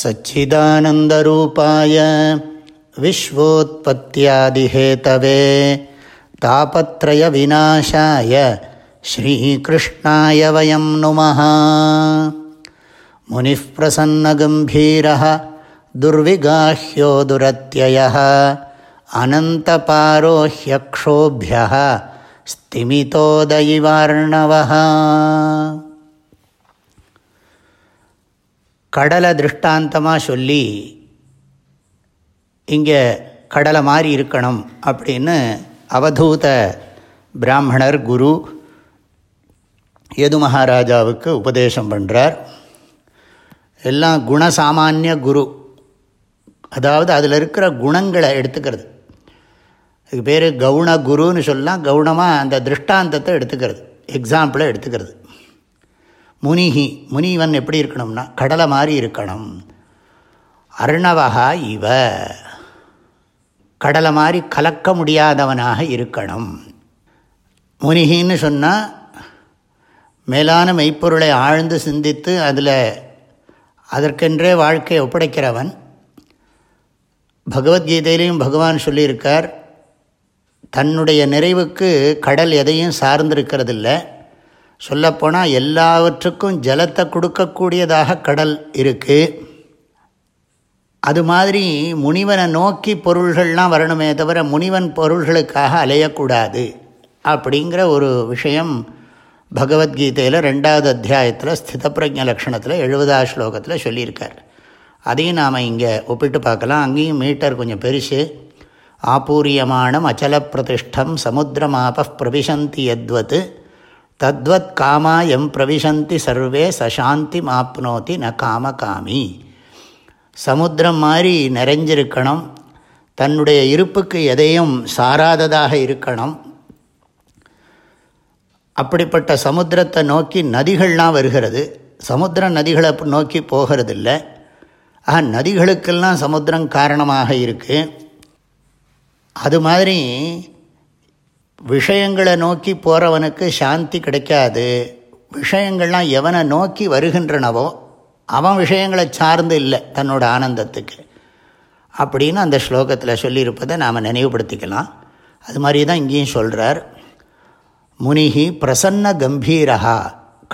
सच्चिदानन्दरूपाय विश्वोत्पत्त्यादिहेतवे तापत्रयविनाशाय श्रीकृष्णाय वयं नुमः। मुनिः प्रसन्नगम्भीरः दुर्विगाह्यो दुरत्ययः अनन्तपारो ह्यक्षोभ्यः स्तिमितोदयिवार्णवः கடலை திருஷ்டாந்தமாக சொல்லி இங்கே கடலை மாதிரி இருக்கணும் அப்படின்னு அவதூத பிராமணர் குரு யது மகாராஜாவுக்கு உபதேசம் பண்ணுறார் எல்லாம் குணசாமானிய குரு. அதாவது அதில் இருக்கிற குணங்களை எடுத்துக்கிறது. இதுக்கு பேர் கவுண குருன்னு சொல்லலாம். கவுனமாக அந்த திருஷ்டாந்தத்தை எடுத்துக்கிறது. எக்ஸாம்பிளை எடுத்துக்கிறது. முனிகி முனிவன் எப்படி இருக்கணும்னா கடலை மாதிரி இருக்கணும். அர்ணவகா இவ. கடலை மாதிரி கலக்க முடியாதவனாக இருக்கணும். முனிகின்னு சொன்னால் மேலான மெய்ப்பொருளை ஆழ்ந்து சிந்தித்து அதில் அதற்கென்றே வாழ்க்கையை ஒப்படைக்கிறவன். பகவத்கீதையிலையும் பகவான் சொல்லியிருக்கார் தன்னுடைய நிறைவுக்கு கடல் எதையும் சார்ந்திருக்கிறதில்லை. சொல்லப்போனால் எல்லாவற்றுக்கும் ஜலத்தை கொடுக்கக்கூடியதாக கடல் இருக்குது அது மாதிரி முனிவனை நோக்கி பொருள்கள்லாம் வரணுமே தவிர முனிவன் பொருள்களுக்காக அலையக்கூடாது அப்படிங்கிற ஒரு விஷயம் பகவத்கீதையில் ரெண்டாவது அத்தியாயத்தில் ஸ்திதப்பிரஜ லக்ஷணத்தில் எழுபதாவது ஸ்லோகத்தில் சொல்லியிருக்கார். அதையும் நாம் இங்கே ஒப்பிட்டு பார்க்கலாம். அங்கேயும் மீட்டர் கொஞ்சம் பெருசு. ஆபூரியமானம் அச்சல பிரதிஷ்டம் சமுத்திரமாப பிரவிசந்தி எத்வத்து தத்வத் காமா எம் பிரவிசந்தி சர்வே சசாந்தி மாப்னோதி ந காம காமி சமுத்திரம் மாதிரி நிறைஞ்சிருக்கணும். தன்னுடைய இருப்புக்கு எதையும் சாராததாக இருக்கணும். அப்படிப்பட்ட சமுத்திரத்தை நோக்கி நதிகள்லாம் வருகிறது. சமுத்திர நதிகளை நோக்கி போகிறதில்ல. ஆக நதிகளுக்கெல்லாம் சமுத்திரம் காரணமாக இருக்குது அது மாதிரி விஷயங்களை நோக்கி போகிறவனுக்கு சாந்தி கிடைக்காது. விஷயங்கள்லாம் எவனை நோக்கி வருகின்றனவோ அவன் விஷயங்களை சார்ந்து இல்லை தன்னோட ஆனந்தத்துக்கு. அப்படின்னு அந்த ஸ்லோகத்தில் சொல்லியிருப்பதை நாம் நினைவுபடுத்திக்கலாம். அது மாதிரி தான் இங்கேயும் சொல்கிறார் முனிகி பிரசன்ன கம்பீரகா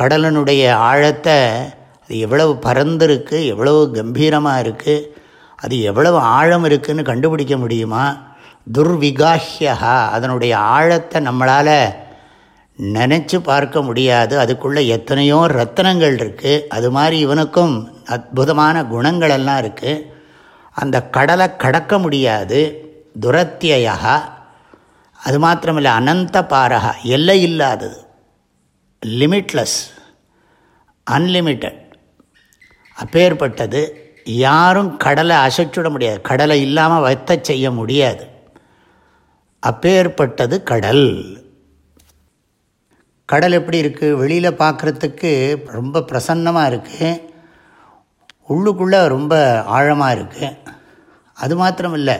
கடலனுடைய ஆழத்தை அது எவ்வளவு பறந்துருக்கு எவ்வளவு கம்பீரமாக இருக்குது அது எவ்வளவு ஆழம் இருக்குதுன்னு கண்டுபிடிக்க முடியுமா? துர்விகாஹ்யா அதனுடைய ஆழத்தை நம்மளால் நினச்சி பார்க்க முடியாது. அதுக்குள்ளே எத்தனையோ ரத்தனங்கள் இருக்குது அது மாதிரி இவனுக்கும் அற்புதமான குணங்களெல்லாம் இருக்குது அந்த கடலை கடக்க முடியாது. துரத்தியா அது மாத்திரமில்லை அனந்த பாரகா எல்லை இல்லாதது. லிமிட்லெஸ் அன்லிமிட்டட் அப்பேற்பட்டது. யாரும் கடலை அசைச்சுட முடியாது. கடலை இல்லாமல் வத்த செய்ய முடியாது. அப்பேற்பட்டது கடல். கடல் எப்படி இருக்குது வெளியில் பார்க்குறதுக்கு ரொம்ப பிரசன்னமாக இருக்குது உள்ளுக்குள்ளே ரொம்ப ஆழமாக இருக்குது அது மாத்திரம் இல்லை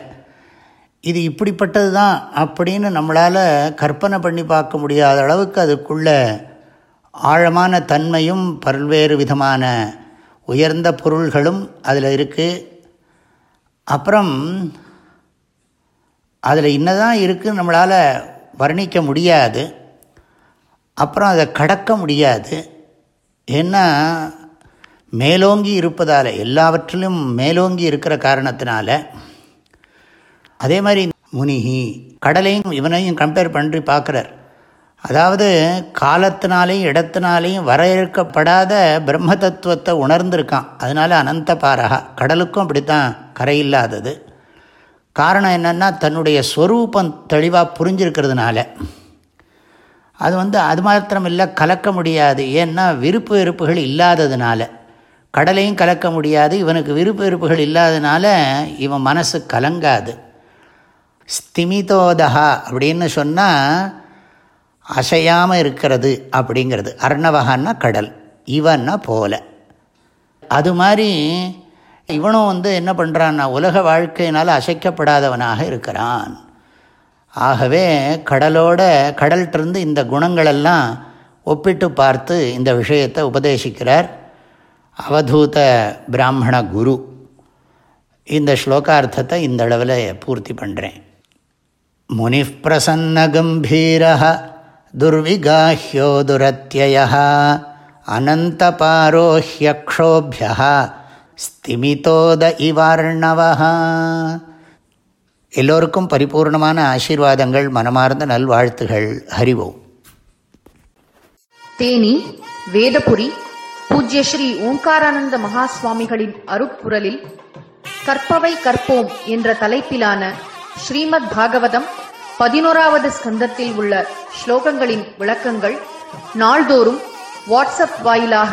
இது இப்படிப்பட்டது தான் அப்படின்னு நம்மளால் கற்பனை பண்ணி பார்க்க முடியாத அளவுக்கு அதுக்குள்ளே ஆழமான தன்மையும் பல்வேறு விதமான உயர்ந்த பொருள்களும் அதில் இருக்குது அப்புறம் அதில் இன்னதான் இருக்குதுன்னு நம்மளால் வர்ணிக்க முடியாது. அப்புறம் அதை கடக்க முடியாது. ஏன்னா மேலோங்கி இருப்பதால் எல்லாவற்றிலும் மேலோங்கி இருக்கிற காரணத்தினால அதே மாதிரி முனிகி கடலையும் இவனையும் கம்பேர் பண்ணி பார்க்குறார். அதாவது காலத்தினாலேயும் இடத்தினாலேயும் வரையறுக்கப்படாத பிரம்ம தத்துவத்தை உணர்ந்திருக்கான். அதனால் அனந்த பாரகா கடலுக்கும் அப்படித்தான் கரையில்லாதது காரணம் என்னென்னா தன்னுடைய ஸ்வரூபம் தெளிவாக புரிஞ்சிருக்கிறதுனால. அது வந்து அது மாத்திரம் இல்லை கலக்க முடியாது. ஏன்னா விருப்பு வெறுப்புகள் இல்லாததுனால. கடலையும் கலக்க முடியாது. இவனுக்கு விருப்பு வெறுப்புகள் இல்லாததுனால இவன் மனசு கலங்காது. ஸ்திமிதோதகா அப்படின்னு சொன்னால் அசையாமல் இருக்கிறது அப்படிங்கிறது. அர்ணவகான்னா கடல் இவன்னா போல. அது மாதிரி இவனும் வந்து என்ன பண்ணுறான்னா உலக வாழ்க்கையினால் அசைக்கப்படாதவனாக இருக்கிறான். ஆகவே கடலோட கடல்கிட்டருந்து இந்த குணங்களெல்லாம் ஒப்பிட்டு பார்த்து இந்த விஷயத்தை உபதேசிக்கிறார் அவதூத பிராமண குரு. இந்த ஸ்லோகார்த்தத்தை இந்த அளவில் பூர்த்தி பண்ணுறேன் முனி பிரசன்ன கம்பீர துர்விகாஹ்யோ துரத்திய அனந்த பாரோஹ்யக்ஷோபிய ஸ்திமிதோத இவார்ணவா எல்லோருக்கும் பரிபூர்ணமான ஆசீர்வாதங்கள் மனமார்ந்த நல்வாழ்த்துகள். ஹரிவோம் தேனி வேதபுரி பூஜ்ய ஸ்ரீ ஓங்காரானந்த மகா சுவாமிகளின் அருப்புரலில் கற்பவை கற்போம் என்ற தலைப்பிலான ஸ்ரீமத் பாகவதம் பதினோராவது ஸ்கந்தத்தில் உள்ள ஸ்லோகங்களின் விளக்கங்கள் நாள்தோறும் வாட்ஸ்அப் வாயிலாக